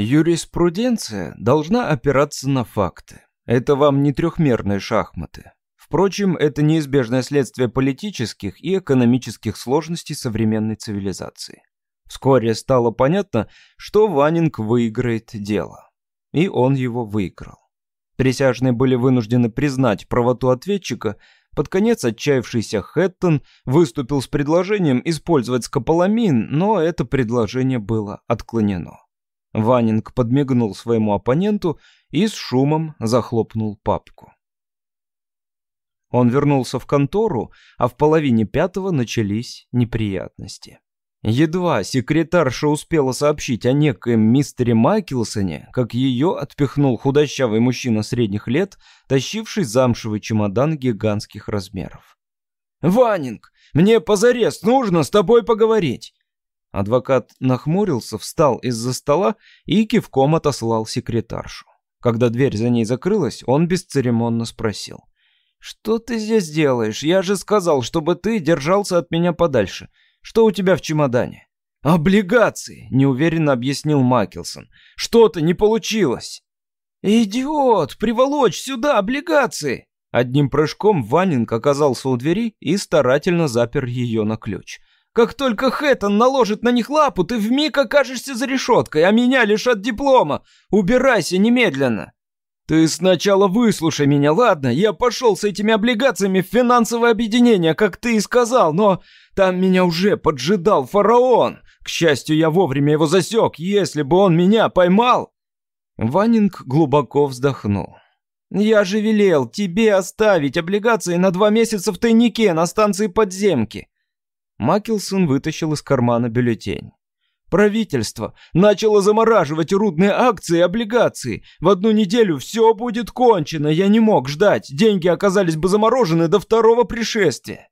Юриспруденция должна опираться на факты. Это вам не трехмерные шахматы. Впрочем, это неизбежное следствие политических и экономических сложностей современной цивилизации. Вскоре стало понятно, что Ванинг выиграет дело. И он его выиграл. Присяжные были вынуждены признать правоту ответчика. Под конец отчаявшийся Хэттон выступил с предложением использовать скополамин, но это предложение было отклонено. Ванинг подмигнул своему оппоненту и с шумом захлопнул папку. Он вернулся в контору, а в половине пятого начались неприятности. Едва секретарша успела сообщить о некоем мистере Майкелсоне, как ее отпихнул худощавый мужчина средних лет, тащивший замшевый чемодан гигантских размеров. «Ванинг, мне позарез нужно с тобой поговорить!» Адвокат нахмурился, встал из-за стола и кивком отослал секретаршу. Когда дверь за ней закрылась, он бесцеремонно спросил. «Что ты здесь делаешь? Я же сказал, чтобы ты держался от меня подальше. Что у тебя в чемодане?» «Облигации», — неуверенно объяснил Макелсон. «Что-то не получилось». «Идиот! Приволочь сюда облигации!» Одним прыжком Ванинг оказался у двери и старательно запер ее на ключ. Как только Хэттон наложит на них лапу, ты вмиг окажешься за решеткой, а меня лишат диплома. Убирайся немедленно. Ты сначала выслушай меня, ладно? Я пошел с этими облигациями в финансовое объединение, как ты и сказал, но там меня уже поджидал фараон. К счастью, я вовремя его засек, если бы он меня поймал. Ванинг глубоко вздохнул. «Я же велел тебе оставить облигации на два месяца в тайнике на станции подземки. Макелсон вытащил из кармана бюллетень. Правительство начало замораживать рудные акции и облигации. В одну неделю все будет кончено. Я не мог ждать. Деньги оказались бы заморожены до второго пришествия.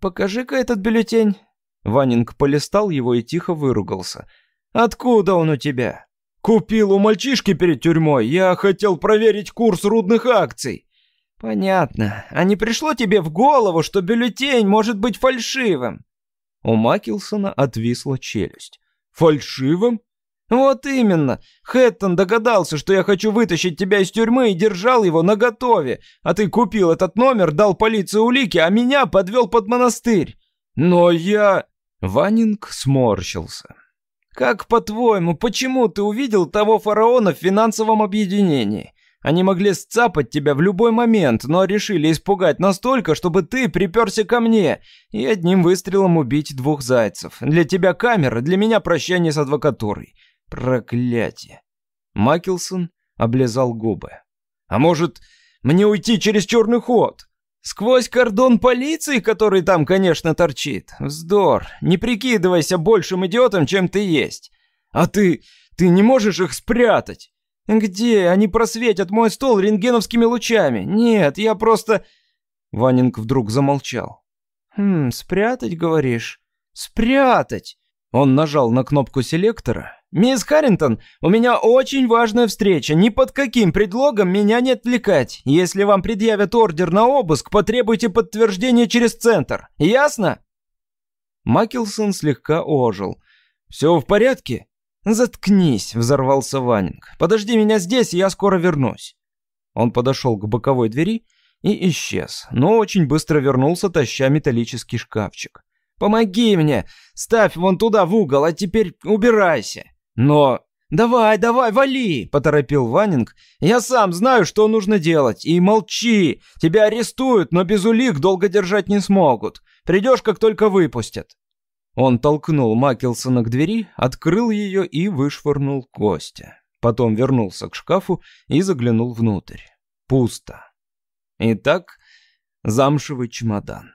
Покажи-ка этот бюллетень. Ванинг полистал его и тихо выругался. Откуда он у тебя? Купил у мальчишки перед тюрьмой. Я хотел проверить курс рудных акций. Понятно. А не пришло тебе в голову, что бюллетень может быть фальшивым? У Макилсона отвисла челюсть. «Фальшивым?» «Вот именно. Хэттон догадался, что я хочу вытащить тебя из тюрьмы и держал его наготове. А ты купил этот номер, дал полиции улики, а меня подвел под монастырь. Но я...» Ванинг сморщился. «Как по-твоему, почему ты увидел того фараона в финансовом объединении? Они могли сцапать тебя в любой момент, но решили испугать настолько, чтобы ты приперся ко мне и одним выстрелом убить двух зайцев. Для тебя камера, для меня прощание с адвокатурой. Проклятие. Макелсон облизал губы. А может, мне уйти через черный ход? Сквозь кордон полиции, который там, конечно, торчит. Вздор. Не прикидывайся большим идиотом, чем ты есть. А ты... ты не можешь их спрятать? «Где? Они просветят мой стол рентгеновскими лучами. Нет, я просто...» Ванинг вдруг замолчал. «Хм, спрятать, говоришь? Спрятать!» Он нажал на кнопку селектора. «Мисс Харрингтон, у меня очень важная встреча. Ни под каким предлогом меня не отвлекать. Если вам предъявят ордер на обыск, потребуйте подтверждение через центр. Ясно?» Макелсон слегка ожил. «Все в порядке?» «Заткнись!» — взорвался Ванинг. «Подожди меня здесь, я скоро вернусь». Он подошел к боковой двери и исчез, но очень быстро вернулся, таща металлический шкафчик. «Помоги мне! Ставь вон туда в угол, а теперь убирайся!» «Но...» «Давай, давай, вали!» — поторопил Ванинг. «Я сам знаю, что нужно делать. И молчи! Тебя арестуют, но без улик долго держать не смогут. Придешь, как только выпустят». Он толкнул Макелсона к двери, открыл ее и вышвырнул Костя. Потом вернулся к шкафу и заглянул внутрь. Пусто. Итак, замшевый чемодан.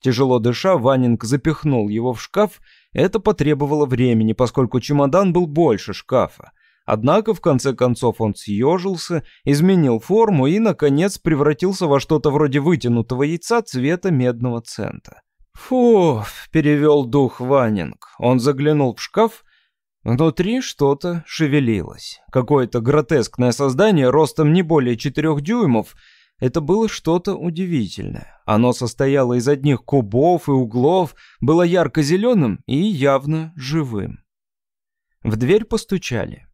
Тяжело дыша, Ванинг запихнул его в шкаф. Это потребовало времени, поскольку чемодан был больше шкафа. Однако, в конце концов, он съежился, изменил форму и, наконец, превратился во что-то вроде вытянутого яйца цвета медного цента. «Фу!» — перевел дух Ванинг. Он заглянул в шкаф. Внутри что-то шевелилось. Какое-то гротескное создание ростом не более четырех дюймов. Это было что-то удивительное. Оно состояло из одних кубов и углов, было ярко-зеленым и явно живым. В дверь постучали.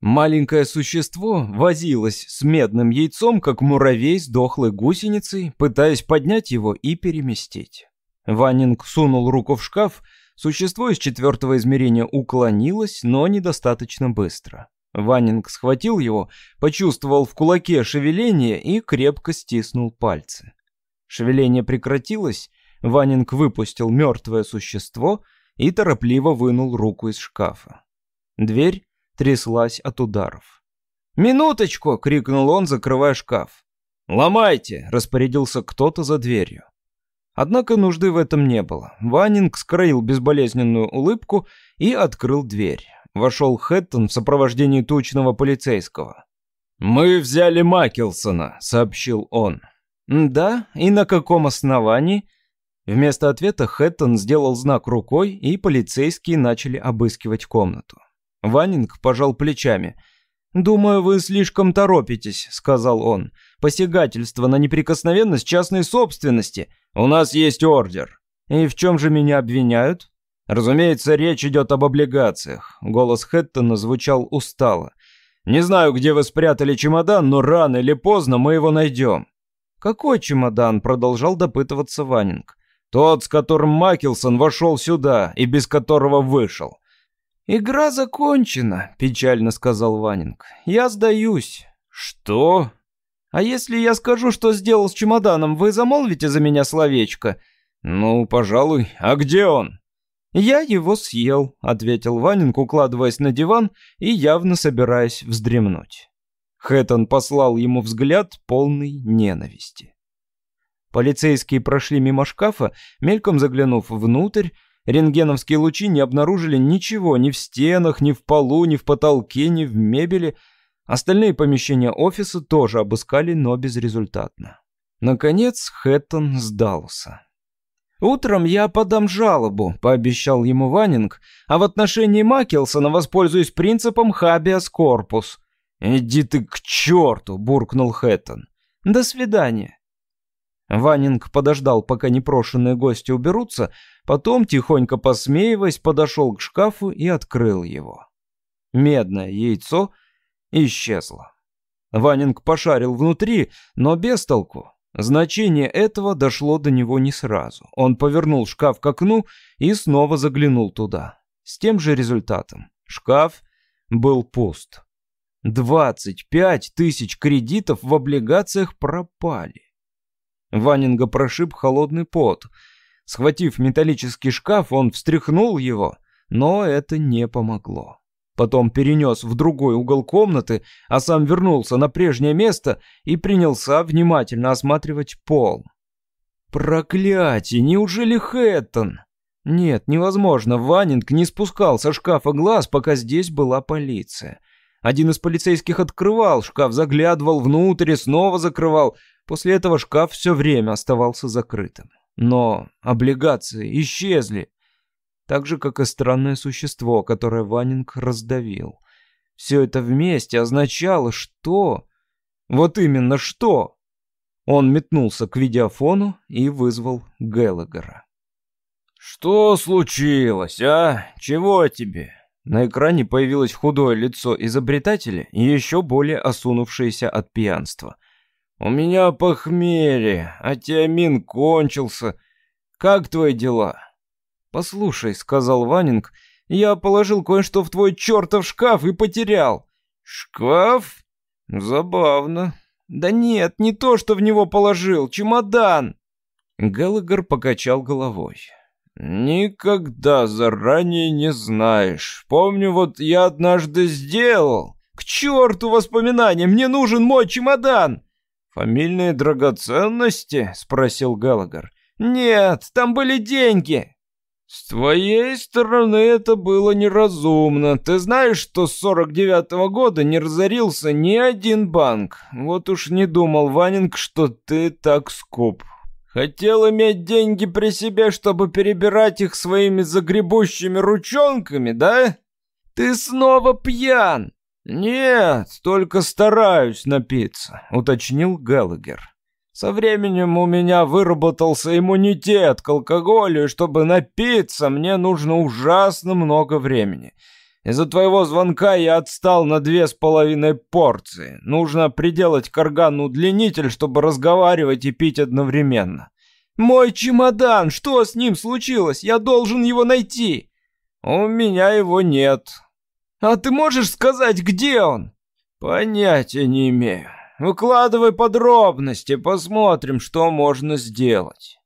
Маленькое существо возилось с медным яйцом, как муравей с дохлой гусеницей, пытаясь поднять его и переместить. Ваннинг сунул руку в шкаф, существо из четвертого измерения уклонилось, но недостаточно быстро. Ваннинг схватил его, почувствовал в кулаке шевеление и крепко стиснул пальцы. Шевеление прекратилось, Ваннинг выпустил мертвое существо и торопливо вынул руку из шкафа. Дверь тряслась от ударов. «Минуточку!» — крикнул он, закрывая шкаф. «Ломайте!» — распорядился кто-то за дверью. Однако нужды в этом не было. Ваннинг скроил безболезненную улыбку и открыл дверь. Вошел Хэттон в сопровождении тучного полицейского. «Мы взяли Макелсона», — сообщил он. «Да? И на каком основании?» Вместо ответа Хэттон сделал знак рукой, и полицейские начали обыскивать комнату. Ваннинг пожал плечами. «Думаю, вы слишком торопитесь», — сказал он. «Посягательство на неприкосновенность частной собственности. У нас есть ордер». «И в чем же меня обвиняют?» «Разумеется, речь идет об облигациях». Голос Хэттона звучал устало. «Не знаю, где вы спрятали чемодан, но рано или поздно мы его найдем». «Какой чемодан?» — продолжал допытываться Ваннинг. «Тот, с которым Макелсон вошел сюда и без которого вышел. «Игра закончена», — печально сказал Ванинг. «Я сдаюсь». «Что?» «А если я скажу, что сделал с чемоданом, вы замолвите за меня словечко?» «Ну, пожалуй. А где он?» «Я его съел», — ответил Ванинг, укладываясь на диван и явно собираясь вздремнуть. Хэттон послал ему взгляд полный ненависти. Полицейские прошли мимо шкафа, мельком заглянув внутрь, Рентгеновские лучи не обнаружили ничего ни в стенах, ни в полу, ни в потолке, ни в мебели. Остальные помещения офиса тоже обыскали, но безрезультатно. Наконец Хэттон сдался. «Утром я подам жалобу», — пообещал ему Ваннинг, «а в отношении Макелсона воспользуюсь принципом habeas corpus». «Иди ты к черту!» — буркнул Хэттон. «До свидания». Ваннинг подождал, пока непрошенные гости уберутся, потом, тихонько посмеиваясь, подошел к шкафу и открыл его. Медное яйцо исчезло. Ваннинг пошарил внутри, но без толку. Значение этого дошло до него не сразу. Он повернул шкаф к окну и снова заглянул туда. С тем же результатом. Шкаф был пуст. 25 тысяч кредитов в облигациях пропали. Ванинга прошиб холодный пот. Схватив металлический шкаф, он встряхнул его, но это не помогло. Потом перенес в другой угол комнаты, а сам вернулся на прежнее место и принялся внимательно осматривать пол. Проклятие, неужели Хэттон? Нет, невозможно, Ванинг не спускал со шкафа глаз, пока здесь была полиция. Один из полицейских открывал шкаф, заглядывал внутрь снова закрывал, После этого шкаф все время оставался закрытым. Но облигации исчезли, так же, как и странное существо, которое Ванинг раздавил. Все это вместе означало, что... Вот именно что... Он метнулся к видеофону и вызвал Геллагера. «Что случилось, а? Чего тебе?» На экране появилось худое лицо изобретателя и еще более осунувшееся от пьянства – «У меня похмелье, а тиамин кончился. Как твои дела?» «Послушай», — сказал Ванинг, — «я положил кое-что в твой чертов шкаф и потерял». «Шкаф? Забавно». «Да нет, не то, что в него положил, чемодан». Галагар покачал головой. «Никогда заранее не знаешь. Помню, вот я однажды сделал. К черту воспоминания, мне нужен мой чемодан!» «Фамильные драгоценности?» — спросил Галагар. «Нет, там были деньги». «С твоей стороны это было неразумно. Ты знаешь, что с 49-го года не разорился ни один банк. Вот уж не думал, Ванинг, что ты так скуп. Хотел иметь деньги при себе, чтобы перебирать их своими загребущими ручонками, да? Ты снова пьян!» «Нет, только стараюсь напиться», — уточнил Геллагер. «Со временем у меня выработался иммунитет к алкоголю, и чтобы напиться, мне нужно ужасно много времени. Из-за твоего звонка я отстал на две с половиной порции. Нужно приделать каргану удлинитель, чтобы разговаривать и пить одновременно. Мой чемодан, что с ним случилось? Я должен его найти. У меня его нет. А ты можешь сказать, где он? Понятия не имею. Выкладывай подробности, посмотрим, что можно сделать.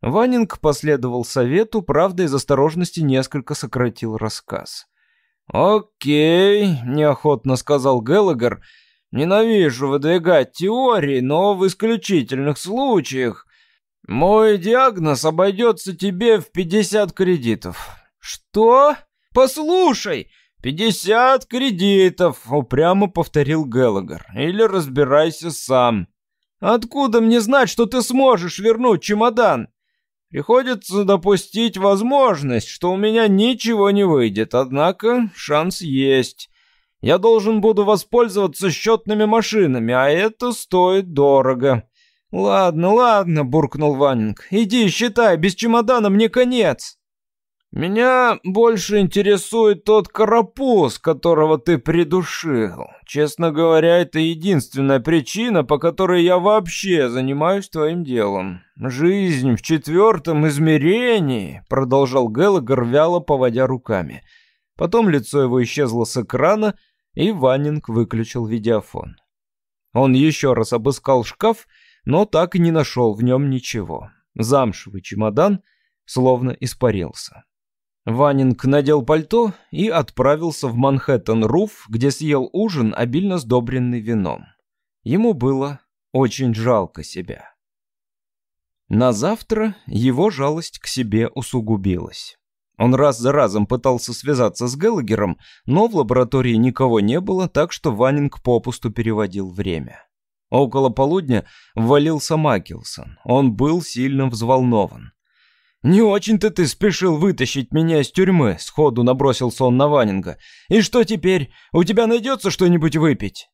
Ванинг последовал совету, правда, из осторожности несколько сократил рассказ. «Окей», — неохотно сказал Геллагер, — «ненавижу выдвигать теории, но в исключительных случаях мой диагноз обойдется тебе в 50 кредитов». «Что? Послушай!» «Пятьдесят кредитов», — упрямо повторил Геллагер. «Или разбирайся сам». «Откуда мне знать, что ты сможешь вернуть чемодан?» Приходится допустить возможность, что у меня ничего не выйдет, однако шанс есть. Я должен буду воспользоваться счетными машинами, а это стоит дорого. Ладно, ладно, буркнул Ванинг. Иди, считай, без чемодана мне конец. «Меня больше интересует тот карапуз, которого ты придушил. Честно говоря, это единственная причина, по которой я вообще занимаюсь твоим делом. Жизнь в четвертом измерении», — продолжал Геллагер, вяло поводя руками. Потом лицо его исчезло с экрана, и Ваннинг выключил видеофон. Он еще раз обыскал шкаф, но так и не нашел в нем ничего. Замшевый чемодан словно испарился. Ванинг надел пальто и отправился в Манхэттен-Руф, где съел ужин, обильно сдобренный вином. Ему было очень жалко себя. На завтра его жалость к себе усугубилась. Он раз за разом пытался связаться с Геллагером, но в лаборатории никого не было, так что Ванинг попусту переводил время. Около полудня ввалился Макелсон. Он был сильно взволнован. «Не очень-то ты спешил вытащить меня из тюрьмы», — сходу набросился он на Ванинга. «И что теперь? У тебя найдется что-нибудь выпить?»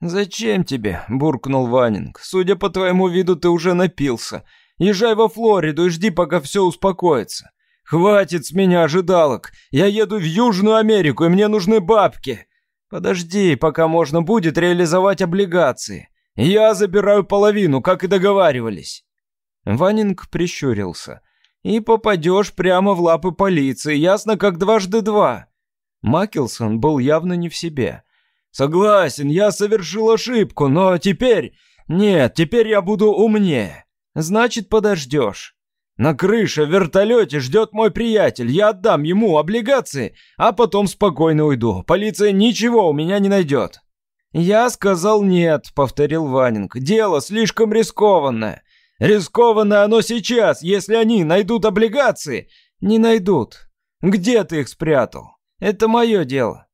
«Зачем тебе?» — буркнул Ванинг. «Судя по твоему виду, ты уже напился. Езжай во Флориду и жди, пока все успокоится. Хватит с меня ожидалок. Я еду в Южную Америку, и мне нужны бабки. Подожди, пока можно будет реализовать облигации. Я забираю половину, как и договаривались». Ванинг прищурился и попадешь прямо в лапы полиции, ясно как дважды два». Макелсон был явно не в себе. «Согласен, я совершил ошибку, но теперь... Нет, теперь я буду умнее. Значит, подождешь. На крыше в вертолете ждет мой приятель, я отдам ему облигации, а потом спокойно уйду. Полиция ничего у меня не найдет». «Я сказал нет», — повторил Ванинг. «Дело слишком рискованное. Рискованно оно сейчас, если они найдут облигации. Не найдут. Где ты их спрятал? Это мое дело.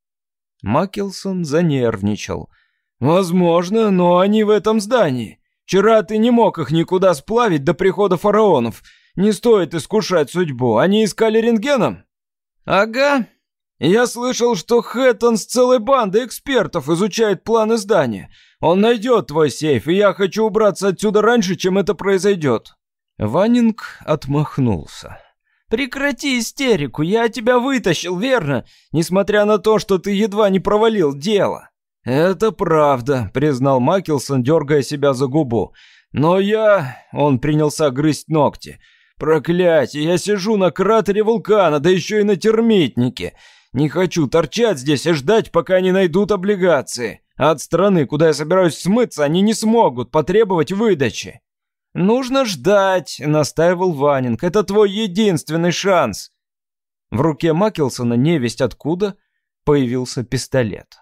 Макелсон занервничал. Возможно, но они в этом здании. Вчера ты не мог их никуда сплавить до прихода фараонов. Не стоит искушать судьбу. Они искали рентгеном? Ага. Я слышал, что Хэттон с целой бандой экспертов изучает планы здания. Он найдет твой сейф, и я хочу убраться отсюда раньше, чем это произойдет». Ванинг отмахнулся. «Прекрати истерику, я тебя вытащил, верно? Несмотря на то, что ты едва не провалил дело». «Это правда», — признал Макелсон, дергая себя за губу. «Но я...» — он принялся грызть ногти. «Проклятие, я сижу на кратере вулкана, да еще и на термитнике. Не хочу торчать здесь и ждать, пока они найдут облигации. От страны, куда я собираюсь смыться, они не смогут потребовать выдачи. Нужно ждать, настаивал Ванинг. Это твой единственный шанс. В руке Макелсона невесть откуда появился пистолет.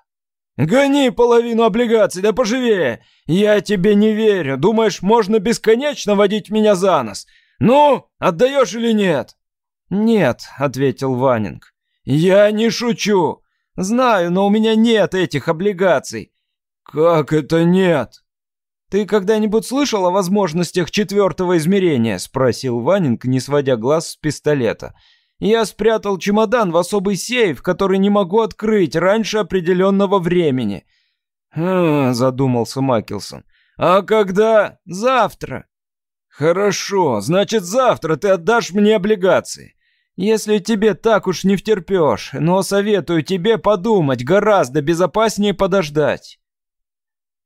«Гони половину облигаций, да поживее! Я тебе не верю. Думаешь, можно бесконечно водить меня за нос? Ну, отдаешь или нет?» «Нет», — ответил Ванинг. «Я не шучу. «Знаю, но у меня нет этих облигаций». «Как это нет?» «Ты когда-нибудь слышал о возможностях четвертого измерения?» — спросил Ванинг, не сводя глаз с пистолета. «Я спрятал чемодан в особый сейф, который не могу открыть раньше определенного времени». «Хм», — задумался Макелсон. «А когда?» «Завтра». «Хорошо, значит, завтра ты отдашь мне облигации. Если тебе так уж не втерпешь, но советую тебе подумать, гораздо безопаснее подождать».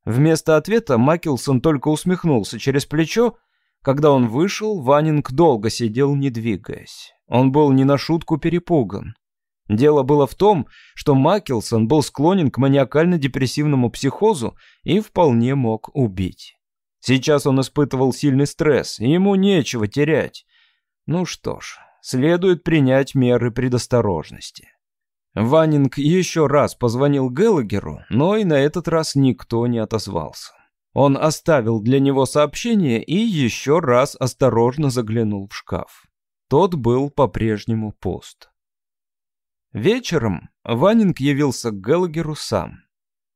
Вместо ответа Макелсон только усмехнулся через плечо. Когда он вышел, Ванинг долго сидел, не двигаясь. Он был не на шутку перепуган. Дело было в том, что Макелсон был склонен к маниакально-депрессивному психозу и вполне мог убить. Сейчас он испытывал сильный стресс, и ему нечего терять. Ну что ж, следует принять меры предосторожности. Ванинг еще раз позвонил Геллагеру, но и на этот раз никто не отозвался. Он оставил для него сообщение и еще раз осторожно заглянул в шкаф. Тот был по-прежнему пуст. Вечером Ванинг явился к Геллагеру сам.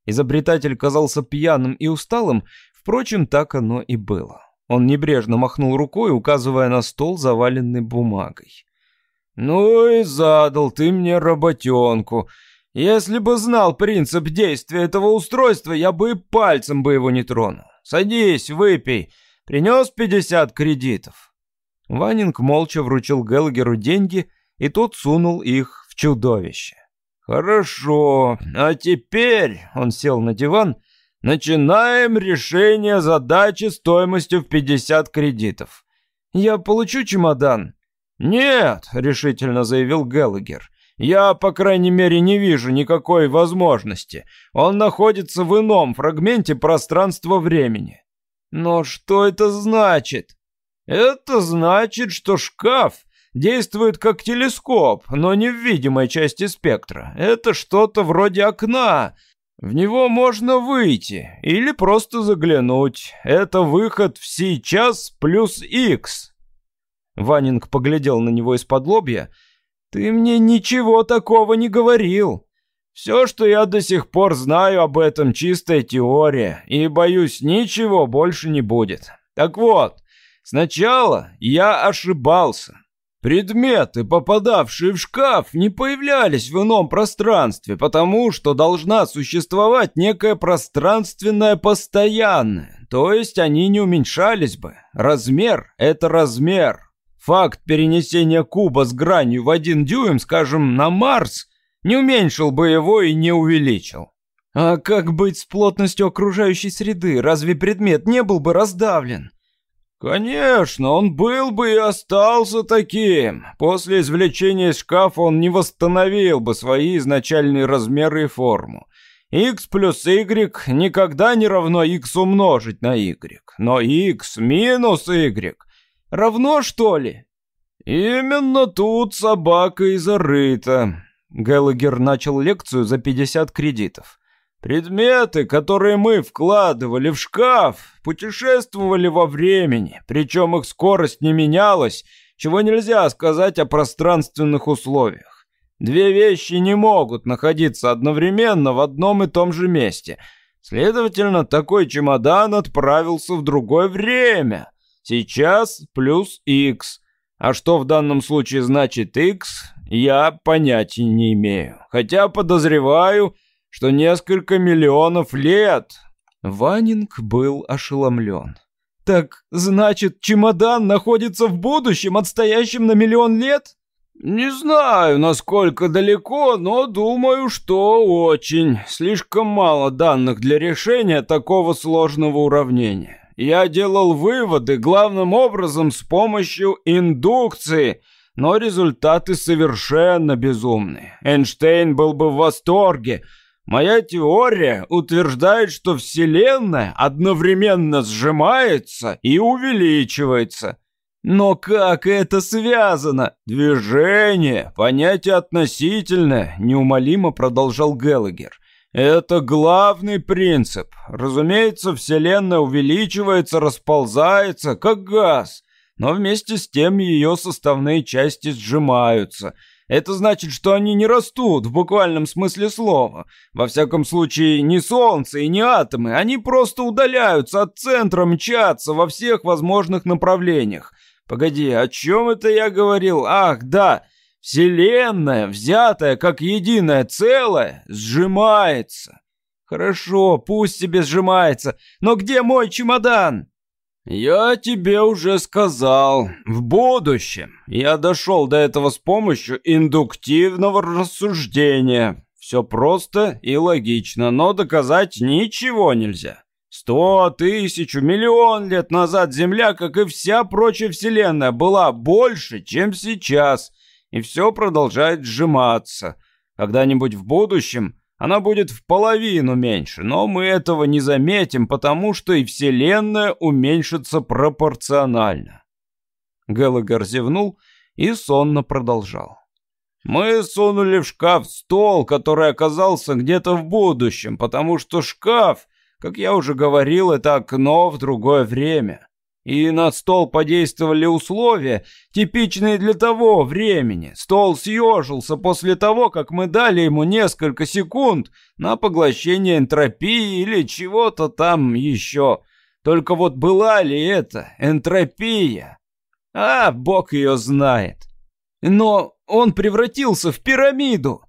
Изобретатель казался пьяным и усталым, впрочем, так оно и было. Он небрежно махнул рукой, указывая на стол, заваленный бумагой. «Ну и задал ты мне работенку. Если бы знал принцип действия этого устройства, я бы и пальцем бы его не тронул. Садись, выпей. Принес пятьдесят кредитов». Ванинг молча вручил Геллагеру деньги, и тот сунул их в чудовище. «Хорошо, а теперь...» — он сел на диван. «Начинаем решение задачи стоимостью в 50 кредитов. Я получу чемодан?» «Нет», — решительно заявил Геллагер. «Я, по крайней мере, не вижу никакой возможности. Он находится в ином фрагменте пространства-времени». «Но что это значит?» «Это значит, что шкаф действует как телескоп, но не в видимой части спектра. Это что-то вроде окна. В него можно выйти или просто заглянуть. Это выход в сейчас плюс X. Ванинг поглядел на него из-под лобья. «Ты мне ничего такого не говорил. Все, что я до сих пор знаю об этом, чистая теория, и, боюсь, ничего больше не будет. Так вот, сначала я ошибался. Предметы, попадавшие в шкаф, не появлялись в ином пространстве, потому что должна существовать некое пространственное постоянное, то есть они не уменьшались бы. Размер — это размер. Факт перенесения куба с гранью в один дюйм, скажем, на Марс, не уменьшил бы его и не увеличил. А как быть с плотностью окружающей среды? Разве предмет не был бы раздавлен? Конечно, он был бы и остался таким. После извлечения из шкафа он не восстановил бы свои изначальные размеры и форму. x плюс y никогда не равно x умножить на y, но x минус y Равно, что ли?» «Именно тут собака и зарыта», — Геллагер начал лекцию за 50 кредитов. «Предметы, которые мы вкладывали в шкаф, путешествовали во времени, причем их скорость не менялась, чего нельзя сказать о пространственных условиях. Две вещи не могут находиться одновременно в одном и том же месте. Следовательно, такой чемодан отправился в другое время». Сейчас плюс x. А что в данном случае значит x, я понятия не имею. Хотя подозреваю, что несколько миллионов лет. Ванинг был ошеломлен. Так, значит, чемодан находится в будущем, отстоящем на миллион лет? Не знаю, насколько далеко, но думаю, что очень. Слишком мало данных для решения такого сложного уравнения я делал выводы главным образом с помощью индукции, но результаты совершенно безумные. Эйнштейн был бы в восторге. Моя теория утверждает, что Вселенная одновременно сжимается и увеличивается. Но как это связано? Движение, понятие относительное, неумолимо продолжал Геллагер. Это главный принцип. Разумеется, Вселенная увеличивается, расползается, как газ, но вместе с тем ее составные части сжимаются. Это значит, что они не растут в буквальном смысле слова. Во всяком случае, не Солнце и не атомы, они просто удаляются от центра, мчатся во всех возможных направлениях. Погоди, о чем это я говорил? Ах, да, Вселенная, взятая как единое целое, сжимается. Хорошо, пусть себе сжимается, но где мой чемодан? «Я тебе уже сказал, в будущем я дошел до этого с помощью индуктивного рассуждения. Все просто и логично, но доказать ничего нельзя. Сто, тысячу, миллион лет назад Земля, как и вся прочая Вселенная, была больше, чем сейчас, и все продолжает сжиматься. Когда-нибудь в будущем она будет в половину меньше, но мы этого не заметим, потому что и Вселенная уменьшится пропорционально. Геллагер зевнул и сонно продолжал. Мы сунули в шкаф стол, который оказался где-то в будущем, потому что шкаф, как я уже говорил, это окно в другое время. И на стол подействовали условия, типичные для того времени. Стол съежился после того, как мы дали ему несколько секунд на поглощение энтропии или чего-то там еще. Только вот была ли это энтропия? А, бог ее знает. Но он превратился в пирамиду.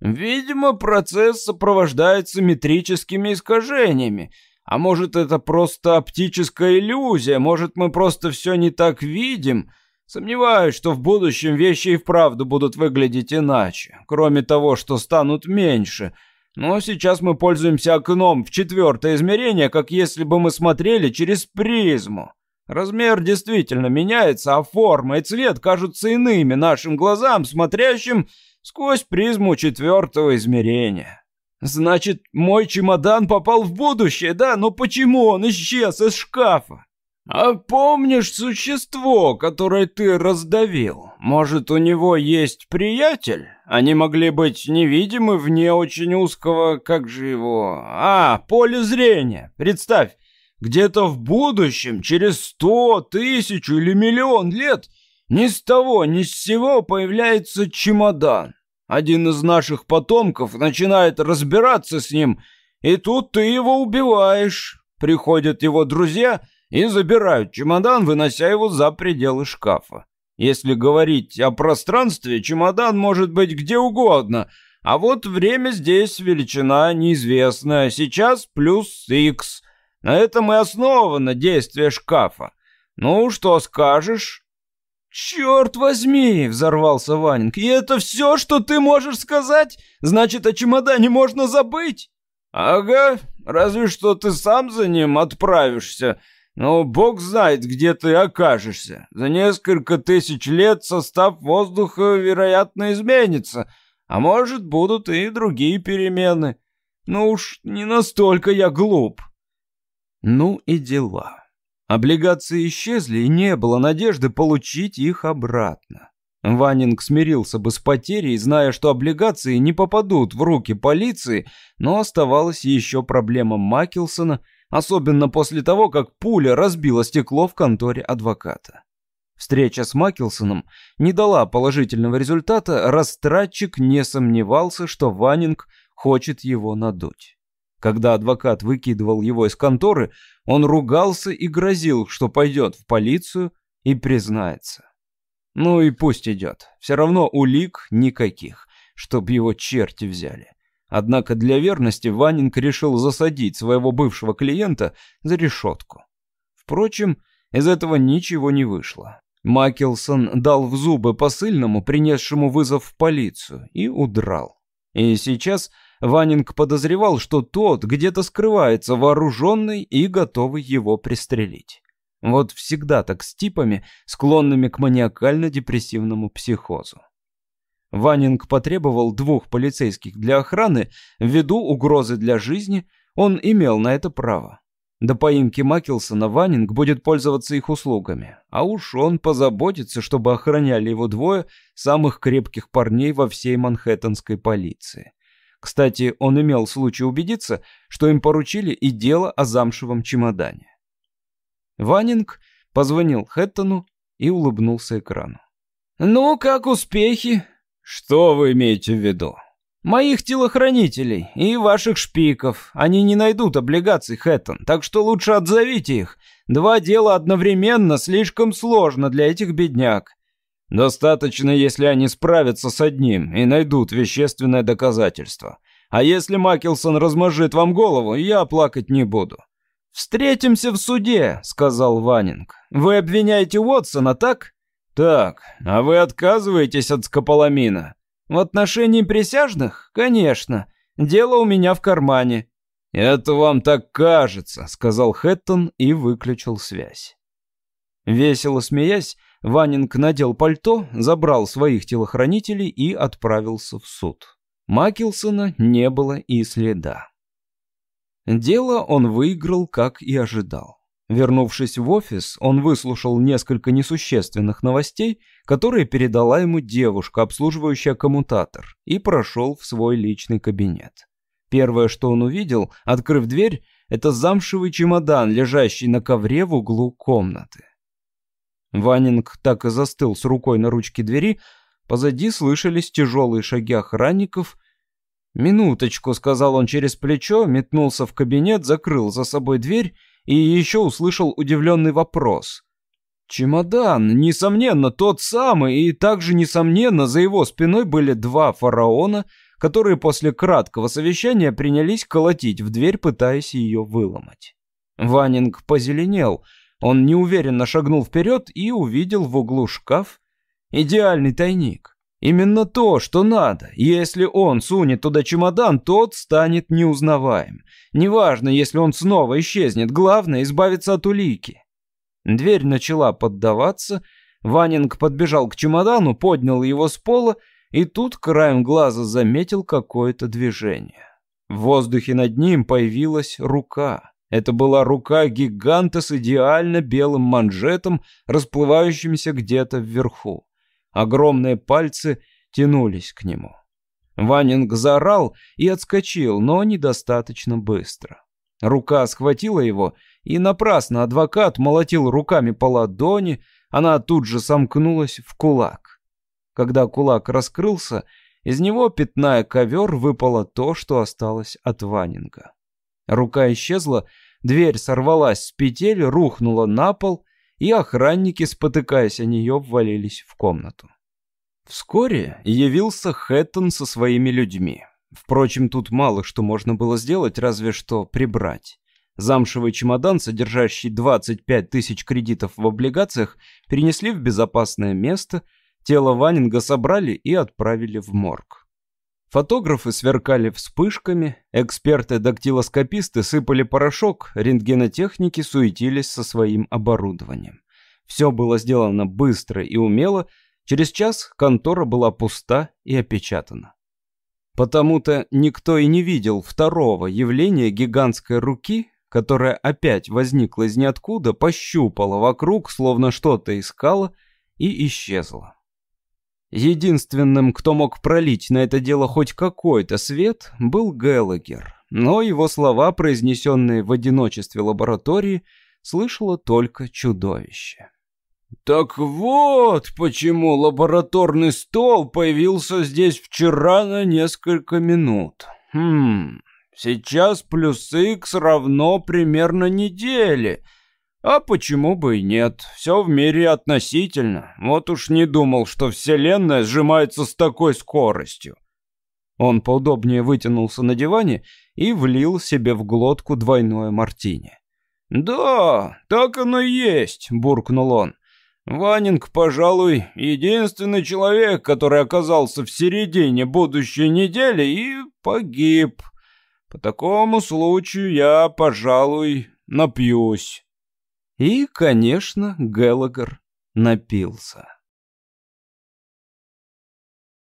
Видимо, процесс сопровождается метрическими искажениями. А может, это просто оптическая иллюзия, может, мы просто все не так видим. Сомневаюсь, что в будущем вещи и вправду будут выглядеть иначе, кроме того, что станут меньше. Но сейчас мы пользуемся окном в четвертое измерение, как если бы мы смотрели через призму. Размер действительно меняется, а форма и цвет кажутся иными нашим глазам, смотрящим сквозь призму четвертого измерения. Значит, мой чемодан попал в будущее, да? Но почему он исчез из шкафа? А помнишь существо, которое ты раздавил? Может, у него есть приятель? Они могли быть невидимы вне очень узкого, как же его... А, поле зрения. Представь, где-то в будущем, через сто, тысячу или миллион лет, ни с того, ни с сего появляется чемодан. Один из наших потомков начинает разбираться с ним, и тут ты его убиваешь. Приходят его друзья и забирают чемодан, вынося его за пределы шкафа. Если говорить о пространстве, чемодан может быть где угодно, а вот время здесь величина неизвестная, сейчас плюс x – на этом и основано действие шкафа. Ну, что скажешь?» «Черт возьми!» — взорвался Ванинг. «И это все, что ты можешь сказать? Значит, о чемодане можно забыть?» «Ага, разве что ты сам за ним отправишься. Но бог знает, где ты окажешься. За несколько тысяч лет состав воздуха, вероятно, изменится. А может, будут и другие перемены. Ну уж не настолько я глуп». Ну и дела. Облигации исчезли, и не было надежды получить их обратно. Ванинг смирился бы с потерей, зная, что облигации не попадут в руки полиции, но оставалась еще проблема Макелсона, особенно после того, как пуля разбила стекло в конторе адвоката. Встреча с Макелсоном не дала положительного результата, растратчик не сомневался, что Ванинг хочет его надуть. Когда адвокат выкидывал его из конторы, он ругался и грозил, что пойдет в полицию и признается. Ну и пусть идет. Все равно улик никаких, чтоб его черти взяли. Однако для верности Ванинг решил засадить своего бывшего клиента за решетку. Впрочем, из этого ничего не вышло. Макелсон дал в зубы посыльному, принесшему вызов в полицию, и удрал. И сейчас Ванинг подозревал, что тот где-то скрывается вооруженный и готовый его пристрелить. Вот всегда так с типами, склонными к маниакально-депрессивному психозу. Ванинг потребовал двух полицейских для охраны, ввиду угрозы для жизни, он имел на это право. До поимки Макелсона Ванинг будет пользоваться их услугами, а уж он позаботится, чтобы охраняли его двое самых крепких парней во всей манхэттенской полиции. Кстати, он имел случай убедиться, что им поручили и дело о замшевом чемодане. Ванинг позвонил Хэттону и улыбнулся экрану. «Ну, как успехи?» «Что вы имеете в виду?» «Моих телохранителей и ваших шпиков. Они не найдут облигаций, Хэттон, так что лучше отзовите их. Два дела одновременно слишком сложно для этих бедняк. Достаточно, если они справятся с одним и найдут вещественное доказательство. А если Макелсон размажет вам голову, я плакать не буду. «Встретимся в суде», — сказал Ванинг. «Вы обвиняете Уотсона, так?» «Так, а вы отказываетесь от скополамина?» «В отношении присяжных? Конечно. Дело у меня в кармане». «Это вам так кажется», — сказал Хэттон и выключил связь. Весело смеясь, Ванинг надел пальто, забрал своих телохранителей и отправился в суд. Макилсона не было и следа. Дело он выиграл, как и ожидал. Вернувшись в офис, он выслушал несколько несущественных новостей, которые передала ему девушка, обслуживающая коммутатор, и прошел в свой личный кабинет. Первое, что он увидел, открыв дверь, это замшевый чемодан, лежащий на ковре в углу комнаты. Ванинг так и застыл с рукой на ручке двери, позади слышались тяжелые шаги охранников. «Минуточку», — сказал он через плечо, метнулся в кабинет, закрыл за собой дверь и еще услышал удивленный вопрос. Чемодан, несомненно, тот самый, и также, несомненно, за его спиной были два фараона, которые после краткого совещания принялись колотить в дверь, пытаясь ее выломать. Ванинг позеленел, он неуверенно шагнул вперед и увидел в углу шкаф идеальный тайник. Именно то, что надо. Если он сунет туда чемодан, тот станет неузнаваем. Неважно, если он снова исчезнет, главное избавиться от улики. Дверь начала поддаваться. Ванинг подбежал к чемодану, поднял его с пола, и тут краем глаза заметил какое-то движение. В воздухе над ним появилась рука. Это была рука гиганта с идеально белым манжетом, расплывающимся где-то вверху. Огромные пальцы тянулись к нему. Ванинг заорал и отскочил, но недостаточно быстро. Рука схватила его, и напрасно адвокат молотил руками по ладони, она тут же сомкнулась в кулак. Когда кулак раскрылся, из него, пятная ковер, выпало то, что осталось от Ванинга. Рука исчезла, дверь сорвалась с петель, рухнула на пол, и охранники, спотыкаясь о нее, ввалились в комнату. Вскоре явился Хэттон со своими людьми. Впрочем, тут мало что можно было сделать, разве что прибрать. Замшевый чемодан, содержащий 25 тысяч кредитов в облигациях, перенесли в безопасное место, тело Ванинга собрали и отправили в морг. Фотографы сверкали вспышками, эксперты-дактилоскописты сыпали порошок, рентгенотехники суетились со своим оборудованием. Все было сделано быстро и умело, через час контора была пуста и опечатана. Потому-то никто и не видел второго явления гигантской руки, которая опять возникла из ниоткуда, пощупала вокруг, словно что-то искала, и исчезла. Единственным, кто мог пролить на это дело хоть какой-то свет, был Геллагер. Но его слова, произнесенные в одиночестве лаборатории, слышало только чудовище. «Так вот, почему лабораторный стол появился здесь вчера на несколько минут. Хм, сейчас плюс х равно примерно неделе». А почему бы и нет? Все в мире относительно. Вот уж не думал, что Вселенная сжимается с такой скоростью. Он поудобнее вытянулся на диване и влил себе в глотку двойное мартини. «Да, так оно и есть», — буркнул он. «Ванинг, пожалуй, единственный человек, который оказался в середине будущей недели и погиб. По такому случаю я, пожалуй, напьюсь». И, конечно, Геллагер напился.